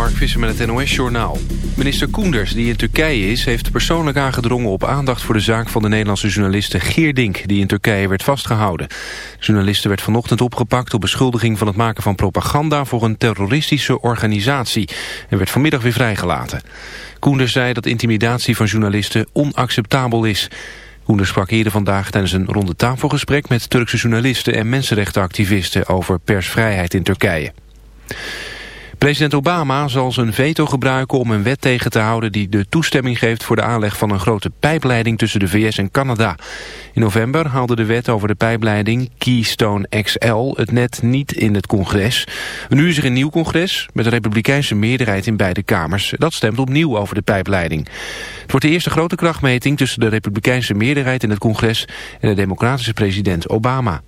Mark Visser met het NOS-journaal. Minister Koenders, die in Turkije is, heeft persoonlijk aangedrongen op aandacht voor de zaak van de Nederlandse journaliste Geerdink, die in Turkije werd vastgehouden. De journaliste werd vanochtend opgepakt op beschuldiging van het maken van propaganda voor een terroristische organisatie en werd vanmiddag weer vrijgelaten. Koenders zei dat intimidatie van journalisten onacceptabel is. Koenders sprak eerder vandaag tijdens een ronde tafelgesprek met Turkse journalisten en mensenrechtenactivisten over persvrijheid in Turkije. President Obama zal zijn veto gebruiken om een wet tegen te houden die de toestemming geeft voor de aanleg van een grote pijpleiding tussen de VS en Canada. In november haalde de wet over de pijpleiding Keystone XL het net niet in het congres. Nu is er een nieuw congres met een republikeinse meerderheid in beide kamers. Dat stemt opnieuw over de pijpleiding. Het wordt de eerste grote krachtmeting tussen de republikeinse meerderheid in het congres en de democratische president Obama.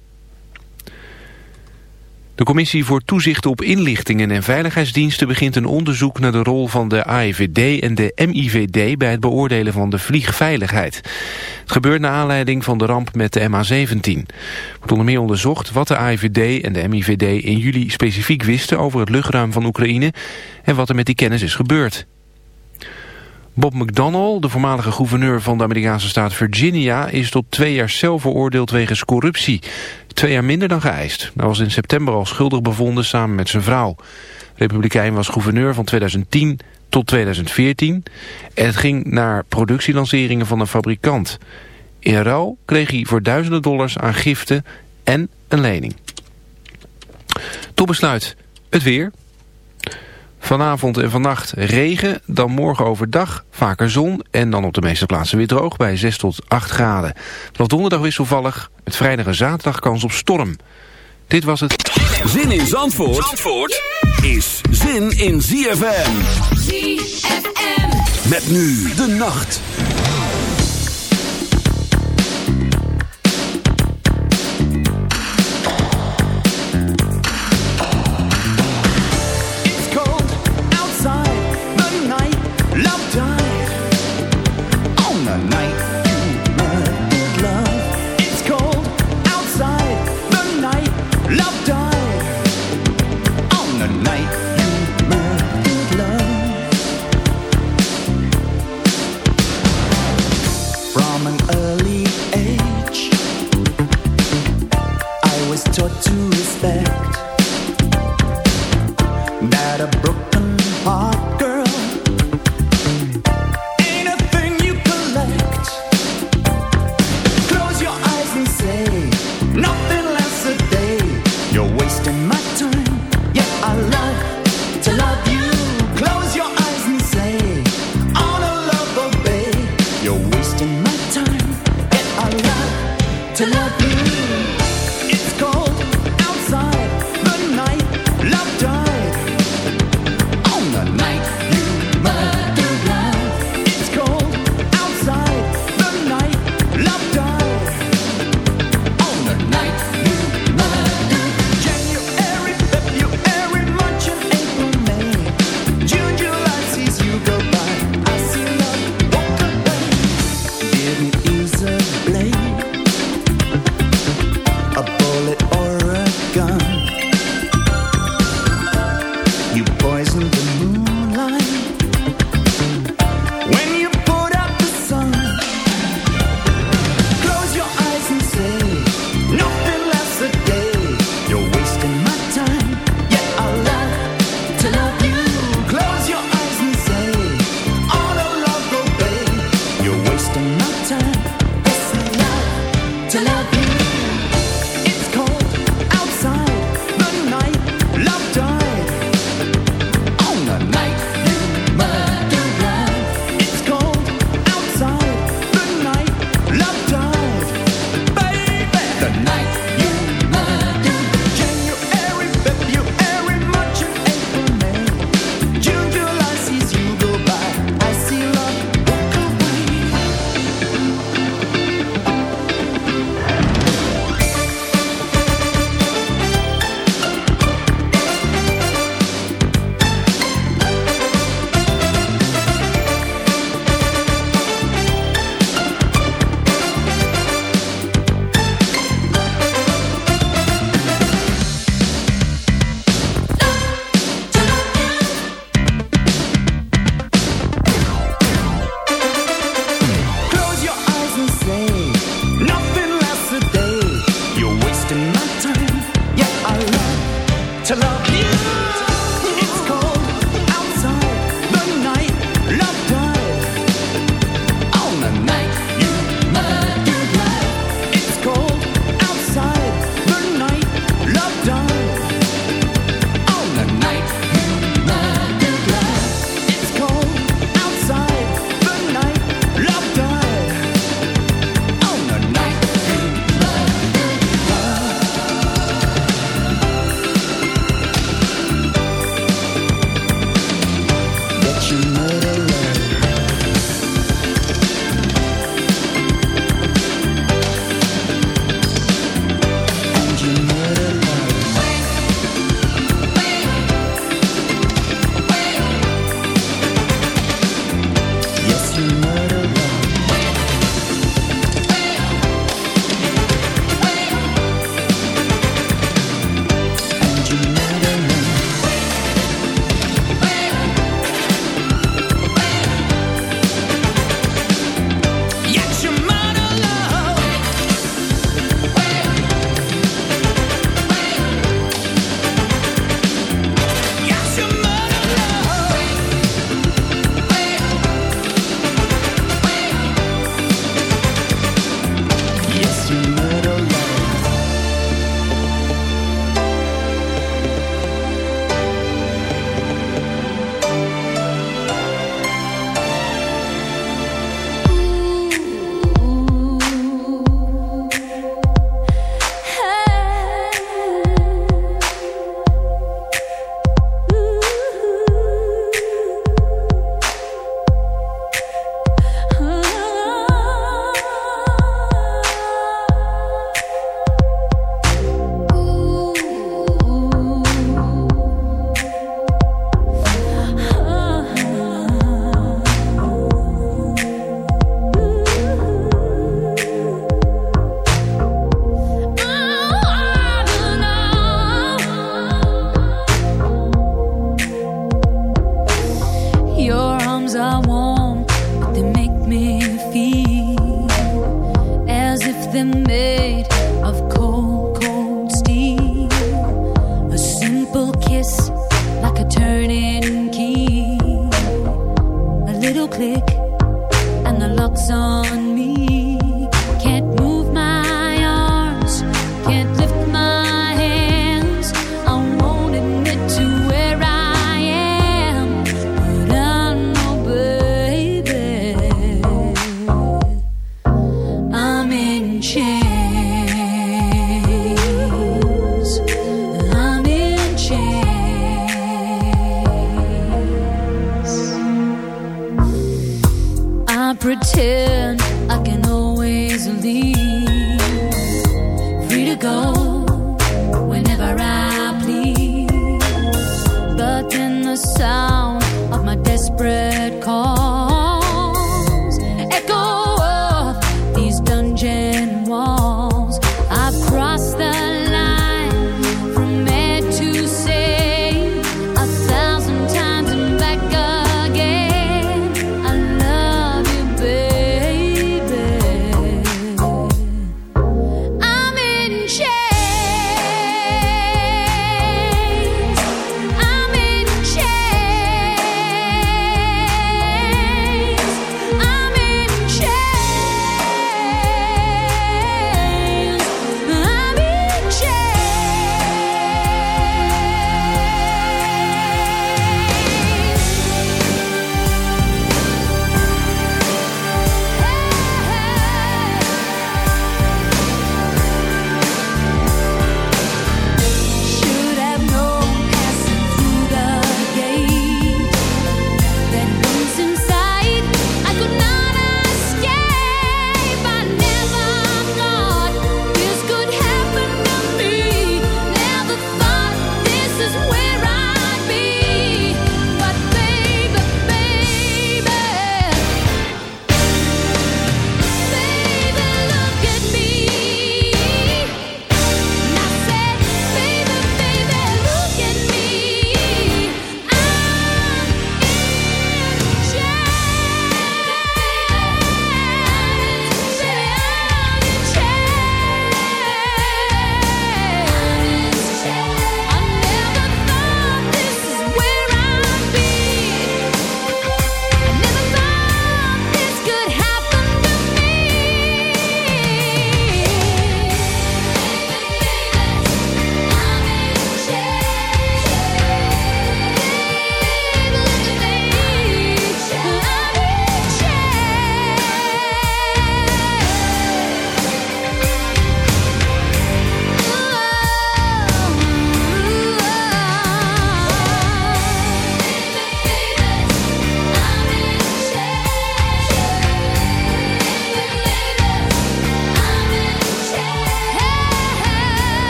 De Commissie voor Toezicht op Inlichtingen en Veiligheidsdiensten begint een onderzoek naar de rol van de AIVD en de MIVD bij het beoordelen van de vliegveiligheid. Het gebeurt naar aanleiding van de ramp met de MH17. Er wordt onder meer onderzocht wat de AIVD en de MIVD in juli specifiek wisten over het luchtruim van Oekraïne en wat er met die kennis is gebeurd. Bob McDonnell, de voormalige gouverneur van de Amerikaanse staat Virginia... is tot twee jaar cel veroordeeld wegens corruptie. Twee jaar minder dan geëist. Hij was in september al schuldig bevonden samen met zijn vrouw. Republikein was gouverneur van 2010 tot 2014... en het ging naar productielanceringen van een fabrikant. In ruil kreeg hij voor duizenden dollars aan giften en een lening. Tot besluit het weer... Vanavond en vannacht regen, dan morgen overdag vaker zon en dan op de meeste plaatsen weer droog bij 6 tot 8 graden. Vanaf donderdag wisselvallig, met vrijdag en zaterdag kans op storm. Dit was het. Zin in Zandvoort, Zandvoort is zin in ZFM. ZFM. Met nu de nacht. poison the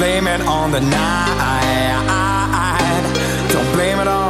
Blame it on the night. Don't blame it on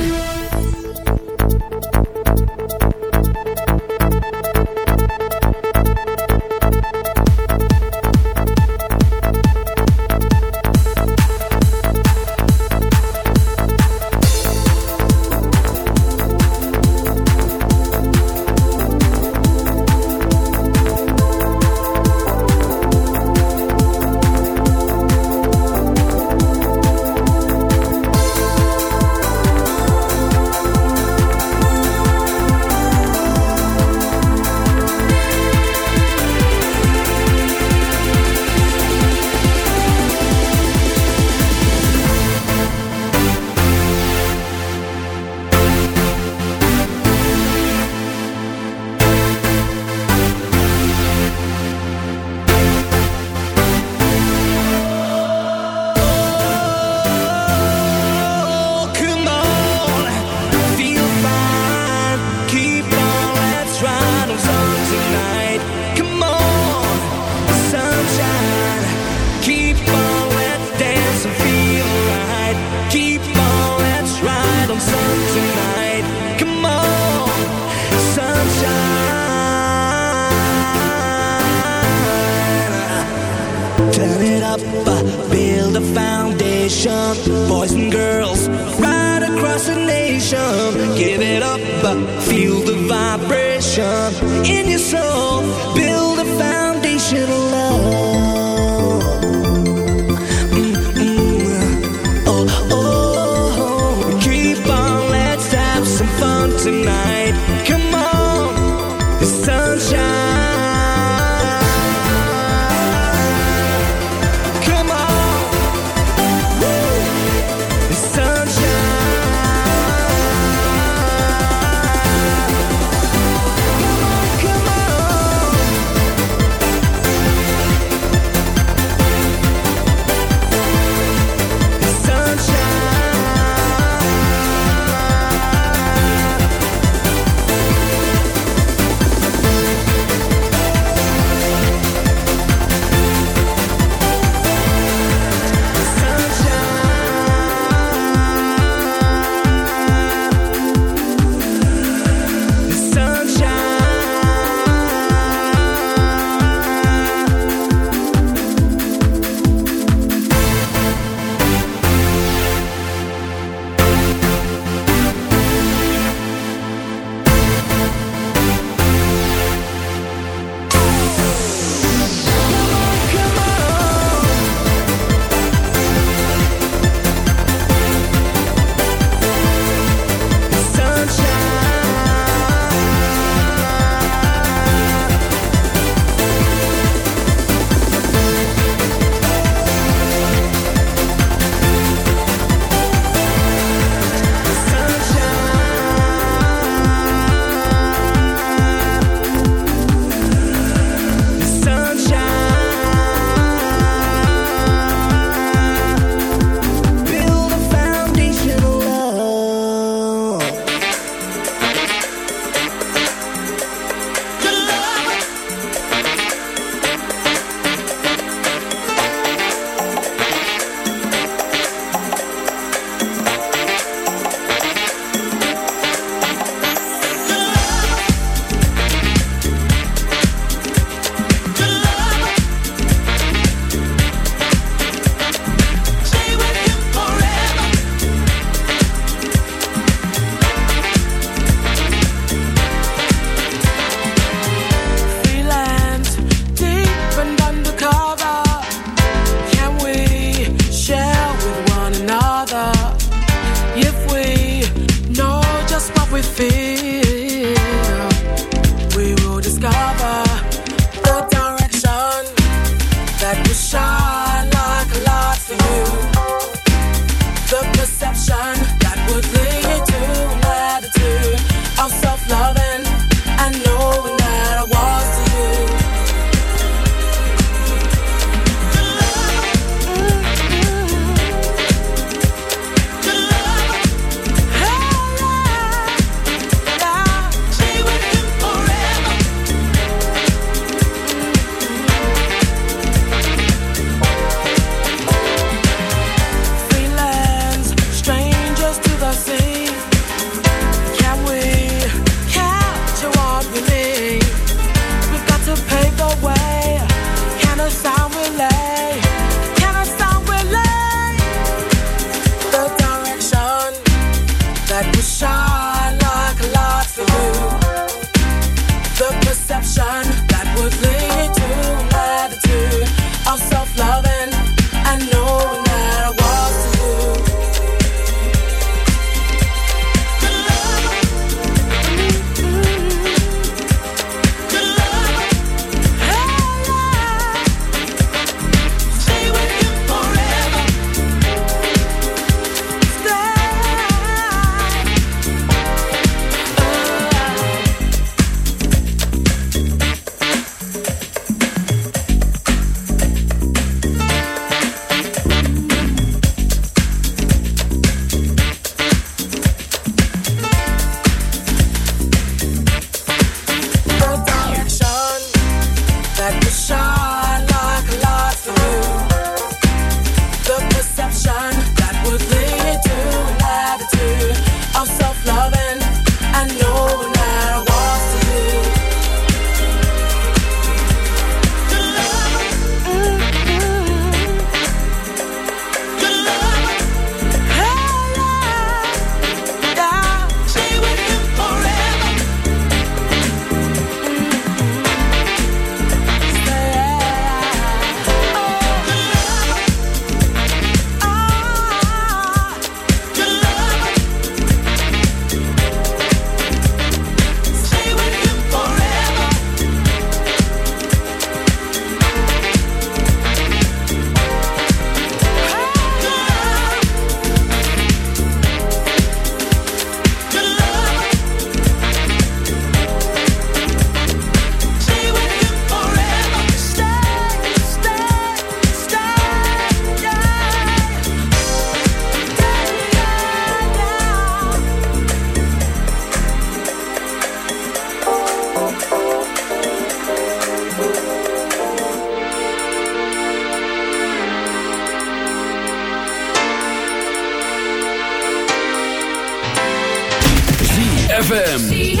ZFM.